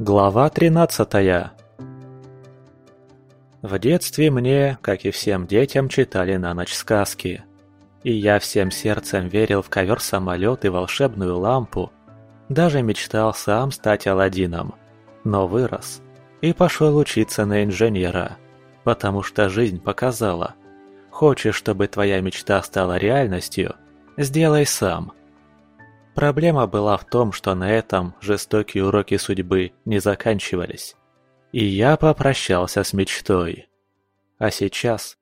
Глава 13 В детстве мне, как и всем детям, читали на ночь сказки. И я всем сердцем верил в ковер-самолет и волшебную лампу. Даже мечтал сам стать Аладдином. Но вырос и пошел учиться на инженера, потому что жизнь показала. Хочешь, чтобы твоя мечта стала реальностью – Сделай сам. Проблема была в том, что на этом жестокие уроки судьбы не заканчивались. И я попрощался с мечтой. А сейчас,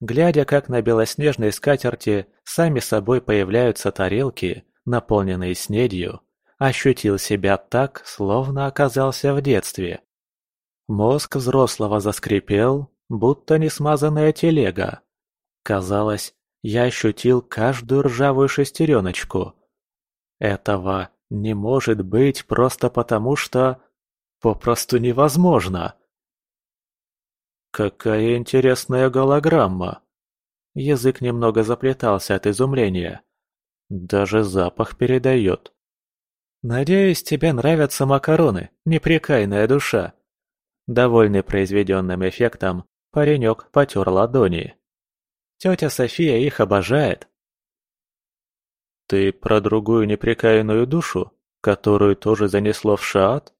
глядя, как на белоснежной скатерти сами собой появляются тарелки, наполненные снедью, ощутил себя так, словно оказался в детстве. Мозг взрослого заскрипел, будто несмазанная телега. Казалось, я ощутил каждую ржавую шестереночку. Этого не может быть просто потому, что... Попросту невозможно. Какая интересная голограмма. Язык немного заплетался от изумления. Даже запах передает. «Надеюсь, тебе нравятся макароны, непрекаянная душа». Довольный произведенным эффектом, паренек потер ладони. Тетя София их обожает. Ты про другую непрекаянную душу, которую тоже занесло в шаат?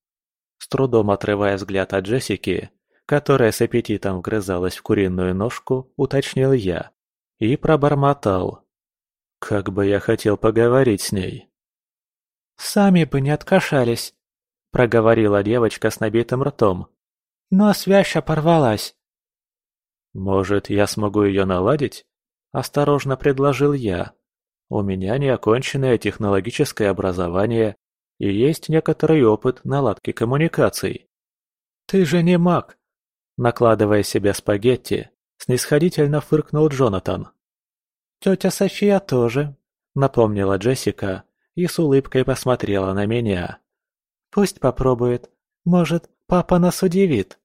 С трудом отрывая взгляд от Джессики, которая с аппетитом вгрызалась в куриную ножку, уточнил я. И пробормотал. Как бы я хотел поговорить с ней. «Сами бы не откашались», — проговорила девочка с набитым ртом. «Но связь порвалась. «Может, я смогу ее наладить?» – осторожно предложил я. «У меня неоконченное технологическое образование и есть некоторый опыт наладки коммуникаций». «Ты же не маг!» Накладывая себе спагетти, снисходительно фыркнул Джонатан. «Тетя София тоже», — напомнила Джессика и с улыбкой посмотрела на меня. «Пусть попробует. Может, папа нас удивит».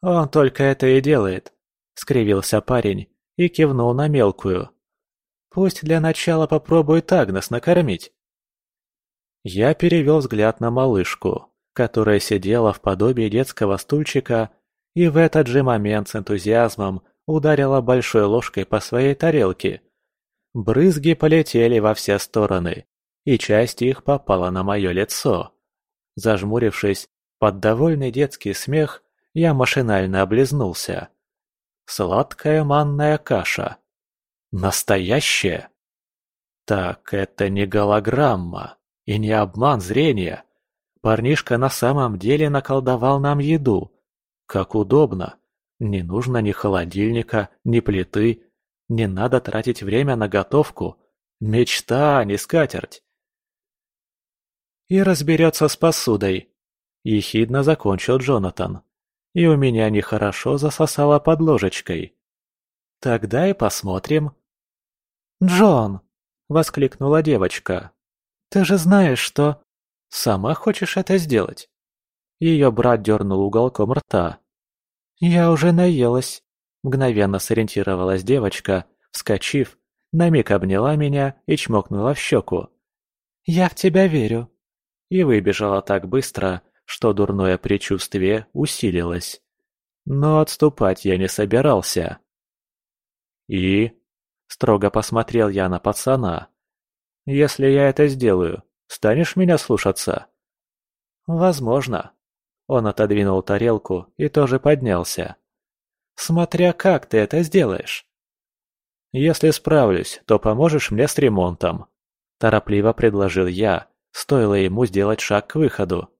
«Он только это и делает», скривился парень и кивнул на мелкую. «Пусть для начала попробует Агнес накормить». Я перевел взгляд на малышку, которая сидела в подобии детского стульчика и в этот же момент с энтузиазмом ударила большой ложкой по своей тарелке. Брызги полетели во все стороны, и часть их попала на мое лицо. Зажмурившись, под довольный детский смех, я машинально облизнулся. Сладкая манная каша. Настоящая? Так, это не голограмма и не обман зрения. Парнишка на самом деле наколдовал нам еду. Как удобно. Не нужно ни холодильника, ни плиты. Не надо тратить время на готовку. Мечта, а не скатерть. И разберется с посудой. Ехидно закончил Джонатан и у меня нехорошо засосало под ложечкой. Тогда и посмотрим. «Джон!» — воскликнула девочка. «Ты же знаешь, что...» «Сама хочешь это сделать?» Ее брат дернул уголком рта. «Я уже наелась», — мгновенно сориентировалась девочка, вскочив, на миг обняла меня и чмокнула в щеку. «Я в тебя верю». И выбежала так быстро, что дурное предчувствие усилилось. Но отступать я не собирался. «И?» – строго посмотрел я на пацана. «Если я это сделаю, станешь меня слушаться?» «Возможно». Он отодвинул тарелку и тоже поднялся. «Смотря как ты это сделаешь». «Если справлюсь, то поможешь мне с ремонтом», – торопливо предложил я, стоило ему сделать шаг к выходу.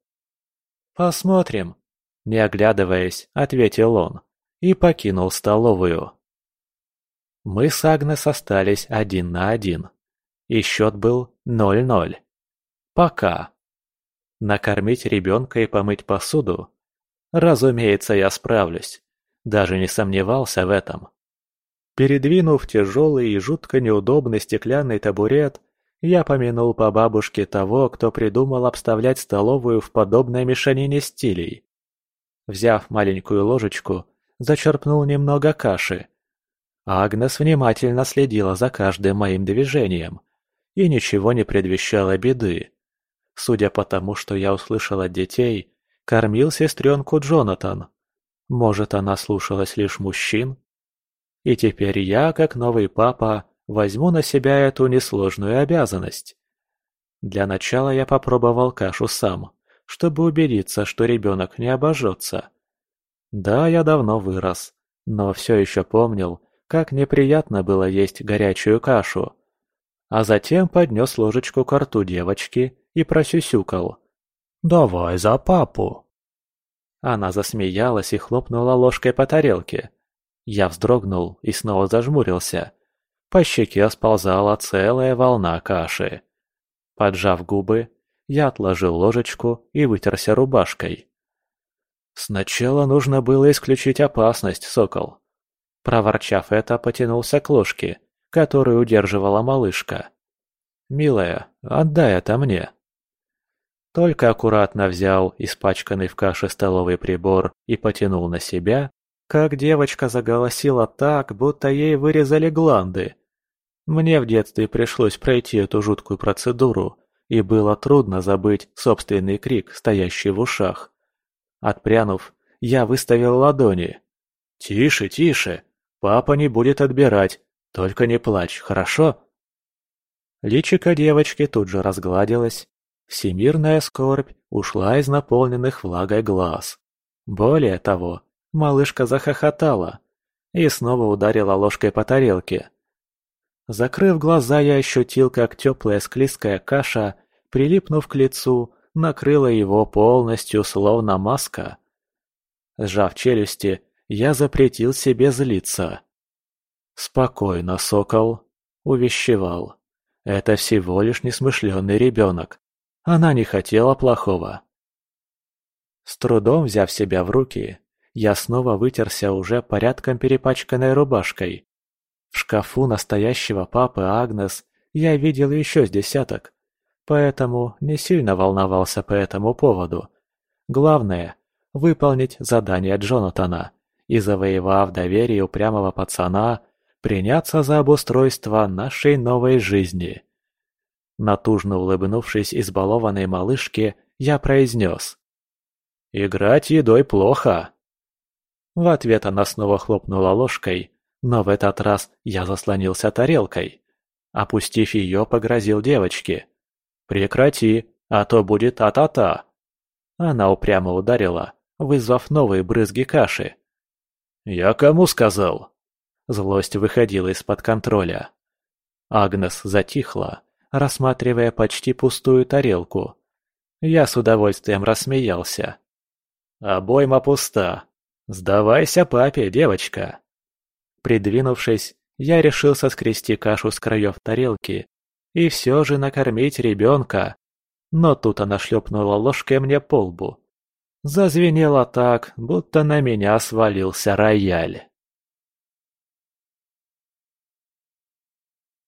«Посмотрим», – не оглядываясь, ответил он и покинул столовую. Мы с Агнес остались один на один. И счет был 0-0. Пока. Накормить ребенка и помыть посуду? Разумеется, я справлюсь. Даже не сомневался в этом. Передвинув тяжелый и жутко неудобный стеклянный табурет, я помянул по бабушке того, кто придумал обставлять столовую в подобной мешанине стилей. Взяв маленькую ложечку, зачерпнул немного каши. Агнес внимательно следила за каждым моим движением и ничего не предвещало беды. Судя по тому, что я услышал от детей, Кормил сестренку Джонатан. Может, она слушалась лишь мужчин? И теперь я, как новый папа, возьму на себя эту несложную обязанность. Для начала я попробовал кашу сам, чтобы убедиться, что ребенок не обожжется. Да, я давно вырос, но все еще помнил, как неприятно было есть горячую кашу. А затем поднес ложечку к рту девочки и просюсюкал. «Давай за папу!» Она засмеялась и хлопнула ложкой по тарелке. Я вздрогнул и снова зажмурился. По щеке сползала целая волна каши. Поджав губы, я отложил ложечку и вытерся рубашкой. Сначала нужно было исключить опасность, сокол. Проворчав это, потянулся к ложке, которую удерживала малышка. «Милая, отдай это мне». Только аккуратно взял испачканный в каше столовый прибор и потянул на себя, как девочка заголосила так, будто ей вырезали гланды. Мне в детстве пришлось пройти эту жуткую процедуру, и было трудно забыть собственный крик, стоящий в ушах. Отпрянув, я выставил ладони. «Тише, тише! Папа не будет отбирать, только не плачь, хорошо?» Личико девочки тут же разгладилось. Всемирная скорбь ушла из наполненных влагой глаз. Более того, малышка захохотала и снова ударила ложкой по тарелке. Закрыв глаза, я ощутил, как теплая склизкая каша, прилипнув к лицу, накрыла его полностью, словно маска. Сжав челюсти, я запретил себе злиться. «Спокойно, сокол», — увещевал. «Это всего лишь несмышленый ребенок. Она не хотела плохого». С трудом взяв себя в руки, я снова вытерся уже порядком перепачканной рубашкой. В шкафу настоящего папы Агнес я видел еще с десяток, поэтому не сильно волновался по этому поводу. Главное – выполнить задание Джонатана и, завоевав доверие упрямого пацана, приняться за обустройство нашей новой жизни. Натужно улыбнувшись избалованной малышке, я произнес. «Играть едой плохо!» В ответ она снова хлопнула ложкой, но в этот раз я заслонился тарелкой. Опустив ее, погрозил девочке. «Прекрати, а то будет а-та-та!» Она упрямо ударила, вызвав новые брызги каши. «Я кому сказал?» Злость выходила из-под контроля. Агнес затихла, рассматривая почти пустую тарелку. Я с удовольствием рассмеялся. «Обойма пуста. Сдавайся папе, девочка!» Придвинувшись, я решил соскрести кашу с краев тарелки и все же накормить ребенка. Но тут она шлепнула ложкой мне по лбу. Зазвенело так, будто на меня свалился рояль.